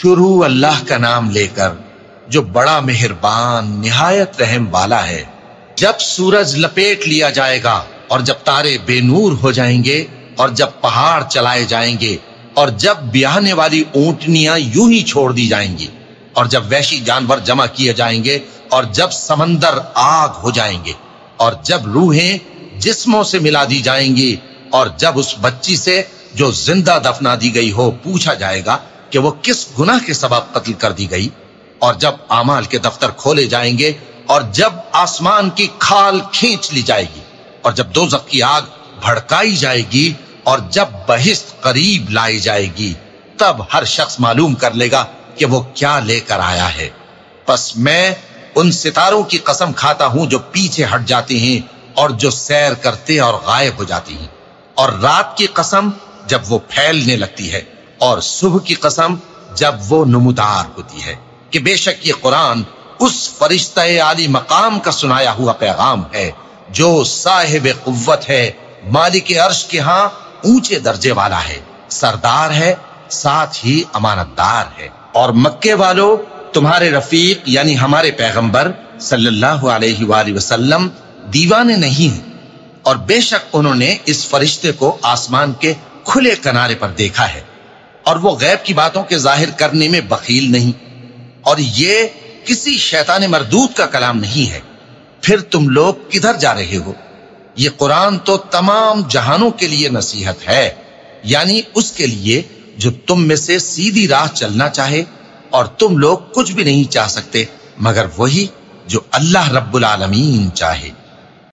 شروع اللہ کا نام لے کر جو بڑا مہربان، نہایت رحم والا ہے، جب سورج لپیٹ لیا جائے گا اور جب تارے بے نور ہو جائیں گے اور جب پہاڑ چلائے جائیں گے اور جب بیاہنے والی اونٹنیاں یوں ہی چھوڑ دی جائیں گی اور جب وحشی جانور جمع کیے جائیں گے اور جب سمندر آگ ہو جائیں گے اور جب روحیں جسموں سے ملا دی جائیں گی اور جب اس بچی سے جو زندہ دفنا دی گئی ہو پوچھا جائے گا کہ وہ کس گناہ کے سبب قتل کر دی گئی اور جب اعمال کے دفتر کھولے جائیں گے اور جب آسمان کی کھال کھینچ لی جائے گی اور جب دوزخ کی آگ بھڑکائی جائے گی اور جب بہشت قریب لائی جائے گی، تب ہر شخص معلوم کر لے گا کہ وہ کیا لے کر آیا ہے۔ پس میں ان ستاروں کی قسم کھاتا ہوں جو پیچھے ہٹ جاتے ہیں اور جو سیر کرتے اور غائب ہو جاتی ہیں۔ اور رات کی قسم جب وہ پھیلنے لگتی ہے۔ اور صبح کی قسم جب وہ نمودار ہوتی ہے کہ بے شک یہ قرآن اس فرشتہ عالی مقام کا سنایا ہوا پیغام ہے جو صاحب قوت ہے، مالک عرش کے ہاں اونچے درجے والا ہے۔ سردار ہے، ساتھ ہی امانت دار ہے۔ اور مکے والو، تمہارے رفیق یعنی ہمارے پیغمبر صلی اللہ علیہ وآلہ وسلم دیوانے نہیں ہیں۔ اور بے شک انہوں نے اس فرشتے کو آسمان کے کھلے کنارے پر دیکھا ہے۔ اور وہ غیب کی باتوں کے ظاہر کرنے میں بخیل نہیں۔ اور یہ کسی شیطان مردود کا کلام نہیں ہے۔ پھر تم لوگ کدھر جا رہے ہو؟ یہ قرآن تو تمام جہانوں کے لیے نصیحت ہے یعنی اس کے لیے جو تم میں سے سیدھی راہ چلنا چاہے، اور تم لوگ کچھ بھی نہیں چاہ سکتے، مگر وہی جو اللہ رب العالمین چاہے۔